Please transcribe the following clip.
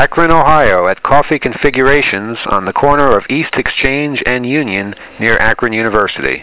Akron, Ohio, at Coffee Configurations on the corner of East Exchange and Union near Akron University.